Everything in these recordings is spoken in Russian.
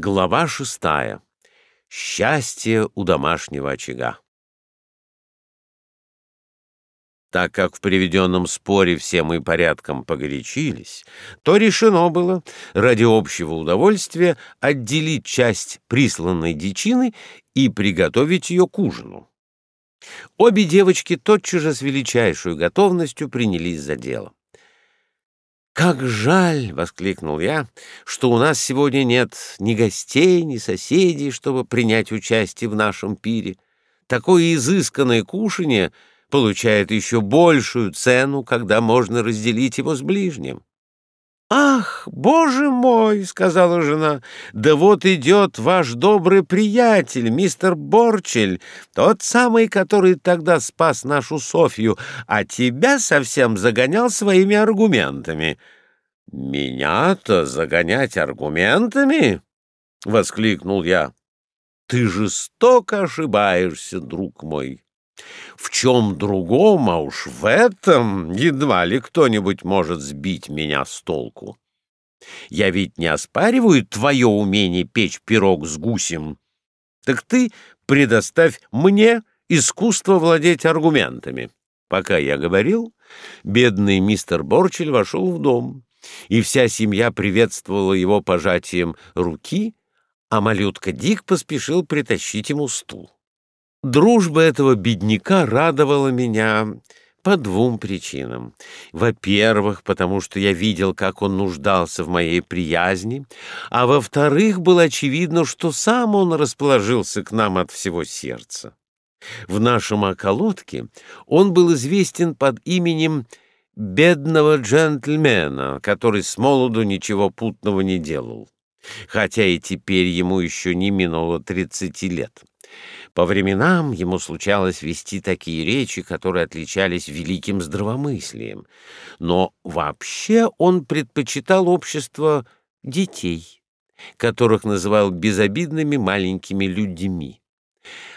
Глава шестая. Счастье у домашнего очага. Так как в приведенном споре все мы порядком погорячились, то решено было ради общего удовольствия отделить часть присланной дичины и приготовить ее к ужину. Обе девочки тотчас же с величайшей готовностью принялись за дело. «Как жаль!» — воскликнул я, — «что у нас сегодня нет ни гостей, ни соседей, чтобы принять участие в нашем пире. Такое изысканное кушанье получает еще большую цену, когда можно разделить его с ближним». «Ах, боже мой!» — сказала жена. «Да вот идет ваш добрый приятель, мистер Борчель, тот самый, который тогда спас нашу Софью, а тебя совсем загонял своими аргументами». «Меня-то загонять аргументами?» — воскликнул я. «Ты жестоко ошибаешься, друг мой. В чем другом, а уж в этом едва ли кто-нибудь может сбить меня с толку. Я ведь не оспариваю твое умение печь пирог с гусем. Так ты предоставь мне искусство владеть аргументами». Пока я говорил, бедный мистер Борчель вошел в дом и вся семья приветствовала его пожатием руки, а малютка Дик поспешил притащить ему стул. Дружба этого бедняка радовала меня по двум причинам. Во-первых, потому что я видел, как он нуждался в моей приязни, а во-вторых, было очевидно, что сам он расположился к нам от всего сердца. В нашем околотке он был известен под именем бедного джентльмена, который с молоду ничего путного не делал, хотя и теперь ему еще не минуло тридцати лет. По временам ему случалось вести такие речи, которые отличались великим здравомыслием, но вообще он предпочитал общество детей, которых называл безобидными маленькими людьми.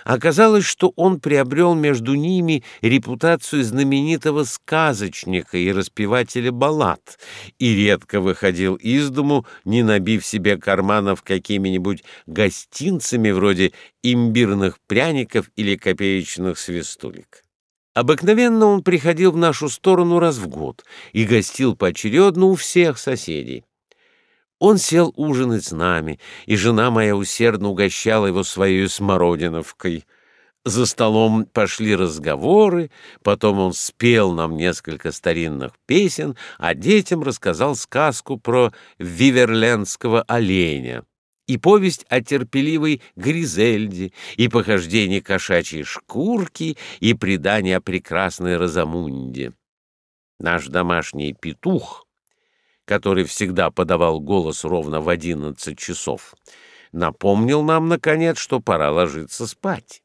Оказалось, что он приобрел между ними репутацию знаменитого сказочника и распевателя баллад и редко выходил из дому, не набив себе карманов какими-нибудь гостинцами вроде имбирных пряников или копеечных свистулек. Обыкновенно он приходил в нашу сторону раз в год и гостил поочередно у всех соседей. Он сел ужинать с нами, и жена моя усердно угощала его своей смородиновкой. За столом пошли разговоры, потом он спел нам несколько старинных песен, а детям рассказал сказку про виверлендского оленя и повесть о терпеливой Гризельде, и похождение кошачьей шкурки, и предание о прекрасной Розамунде. Наш домашний петух — который всегда подавал голос ровно в одиннадцать часов, напомнил нам, наконец, что пора ложиться спать.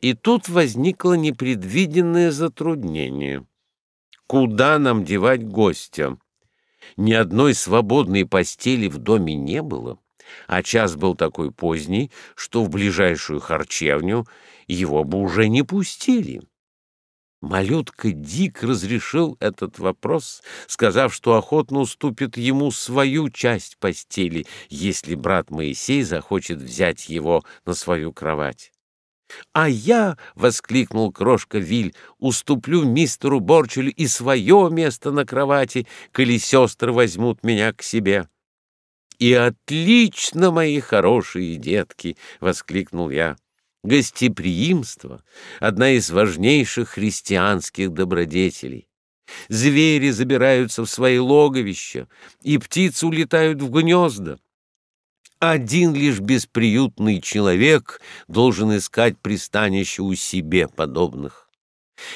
И тут возникло непредвиденное затруднение. Куда нам девать гостя? Ни одной свободной постели в доме не было, а час был такой поздний, что в ближайшую харчевню его бы уже не пустили. Малютка Дик разрешил этот вопрос, сказав, что охотно уступит ему свою часть постели, если брат Моисей захочет взять его на свою кровать. «А я, — воскликнул крошка Виль, — уступлю мистеру Борчелю и свое место на кровати, коли сестры возьмут меня к себе». «И отлично, мои хорошие детки!» — воскликнул я. Гостеприимство — одна из важнейших христианских добродетелей. Звери забираются в свои логовища, и птицы улетают в гнезда. Один лишь бесприютный человек должен искать пристанище у себе подобных.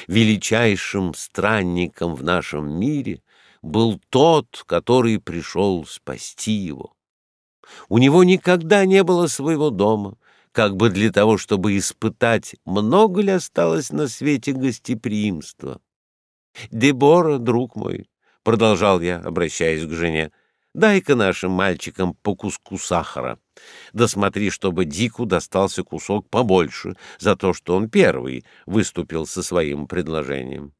Величайшим странником в нашем мире был тот, который пришел спасти его. У него никогда не было своего дома, как бы для того, чтобы испытать, много ли осталось на свете гостеприимства. «Дебора, друг мой», — продолжал я, обращаясь к жене, — «дай-ка нашим мальчикам по куску сахара. Да смотри, чтобы Дику достался кусок побольше за то, что он первый выступил со своим предложением».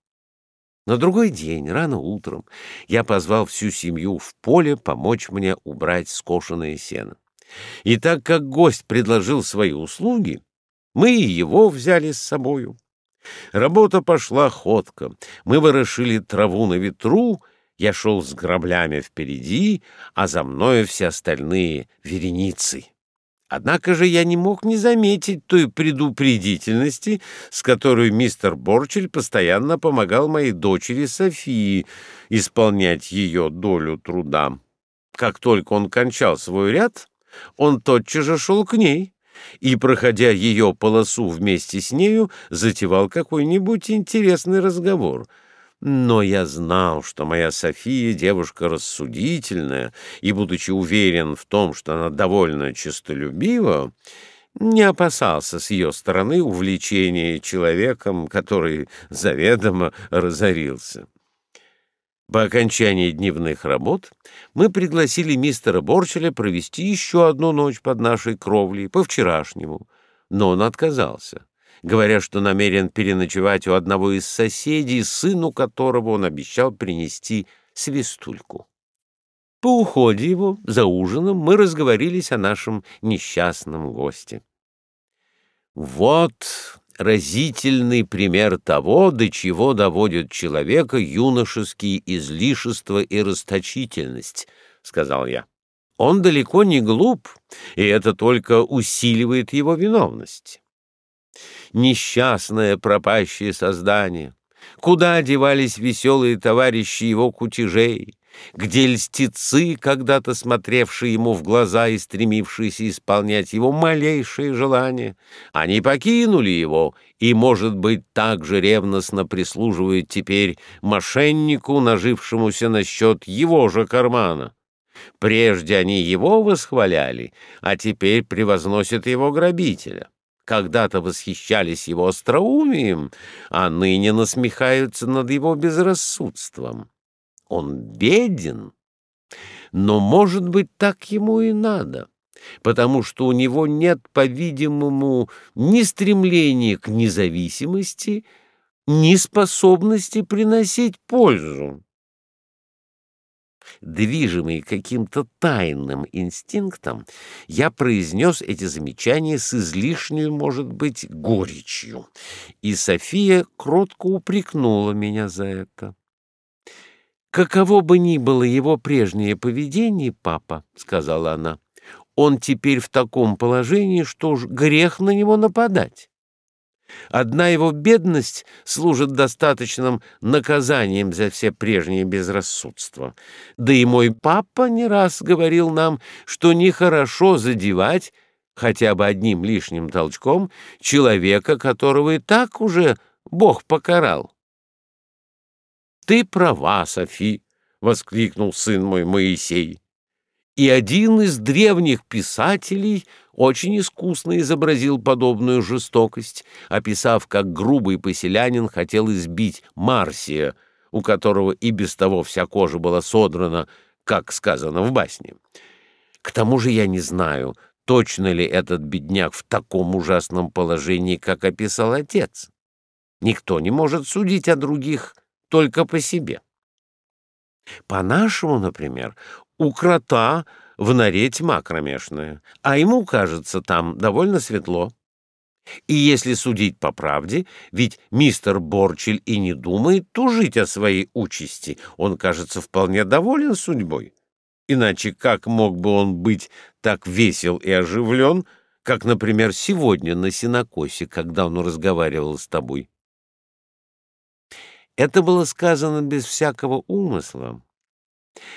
На другой день, рано утром, я позвал всю семью в поле помочь мне убрать скошенное сено. И так как гость предложил свои услуги, мы и его взяли с собою. Работа пошла ходко. Мы ворошили траву на ветру, я шел с граблями впереди, а за мною все остальные вереницы. Однако же я не мог не заметить той предупредительности, с которой мистер Борчель постоянно помогал моей дочери Софии исполнять ее долю труда. Как только он кончал свой ряд, он тотчас же шел к ней и, проходя ее полосу вместе с нею, затевал какой-нибудь интересный разговор — но я знал, что моя София девушка рассудительная, и, будучи уверен в том, что она довольно честолюбива, не опасался с ее стороны увлечения человеком, который заведомо разорился. По окончании дневных работ мы пригласили мистера Борчеля провести еще одну ночь под нашей кровлей, по-вчерашнему, но он отказался говоря, что намерен переночевать у одного из соседей, сыну которого он обещал принести свистульку. По уходе его за ужином мы разговорились о нашем несчастном госте. Вот разительный пример того, до чего доводят человека юношеские излишества и расточительность, — сказал я. Он далеко не глуп, и это только усиливает его виновность несчастное пропащее создание. Куда девались веселые товарищи его кутежей? Где льстецы, когда-то смотревшие ему в глаза и стремившиеся исполнять его малейшие желания? Они покинули его и, может быть, так же ревностно прислуживают теперь мошеннику, нажившемуся насчет его же кармана. Прежде они его восхваляли, а теперь превозносят его грабителя когда-то восхищались его остроумием, а ныне насмехаются над его безрассудством. Он беден, но, может быть, так ему и надо, потому что у него нет, по-видимому, ни стремления к независимости, ни способности приносить пользу движимый каким-то тайным инстинктом, я произнес эти замечания с излишней, может быть, горечью, и София кротко упрекнула меня за это. «Каково бы ни было его прежнее поведение, папа, — сказала она, — он теперь в таком положении, что уж грех на него нападать. Одна его бедность служит достаточным наказанием за все прежние безрассудства. Да и мой папа не раз говорил нам, что нехорошо задевать хотя бы одним лишним толчком человека, которого и так уже Бог покарал. «Ты права, Софи!» — воскликнул сын мой Моисей. И один из древних писателей очень искусно изобразил подобную жестокость, описав, как грубый поселянин хотел избить Марсия, у которого и без того вся кожа была содрана, как сказано в басне. К тому же я не знаю, точно ли этот бедняк в таком ужасном положении, как описал отец. Никто не может судить о других только по себе. По-нашему, например, у крота в норе тьма кромешная, а ему, кажется, там довольно светло. И если судить по правде, ведь мистер Борчель и не думает тужить о своей участи, он, кажется, вполне доволен судьбой. Иначе как мог бы он быть так весел и оживлен, как, например, сегодня на синокосе, когда он разговаривал с тобой? Это было сказано без всякого умысла,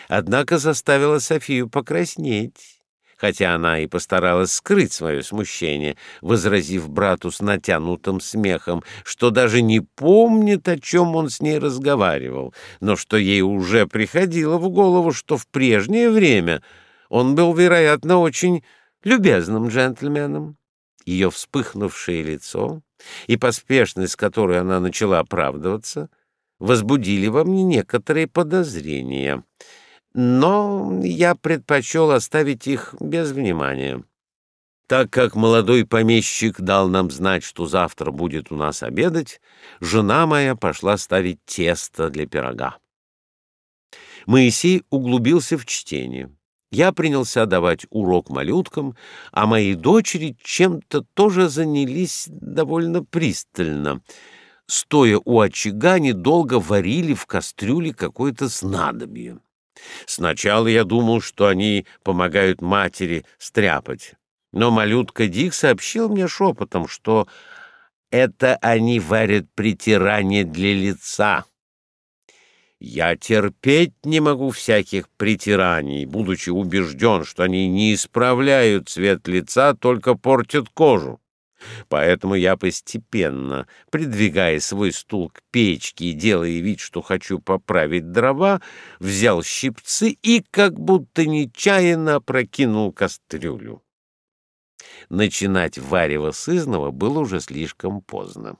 однако заставила Софию покраснеть, хотя она и постаралась скрыть свое смущение, возразив брату с натянутым смехом, что даже не помнит, о чем он с ней разговаривал, но что ей уже приходило в голову, что в прежнее время он был, вероятно, очень любезным джентльменом. Ее вспыхнувшее лицо и поспешность, с которой она начала оправдываться, возбудили во мне некоторые подозрения — но я предпочел оставить их без внимания. Так как молодой помещик дал нам знать, что завтра будет у нас обедать, жена моя пошла ставить тесто для пирога. Моисей углубился в чтение. Я принялся давать урок малюткам, а мои дочери чем-то тоже занялись довольно пристально. Стоя у очага, они долго варили в кастрюле какое-то снадобье. Сначала я думал, что они помогают матери стряпать, но малютка Дик сообщил мне шепотом, что это они варят притирание для лица. Я терпеть не могу всяких притираний, будучи убежден, что они не исправляют цвет лица, только портят кожу. Поэтому я постепенно, придвигая свой стул к печке и делая вид, что хочу поправить дрова, взял щипцы и как будто нечаянно опрокинул кастрюлю. Начинать варево сызного было уже слишком поздно.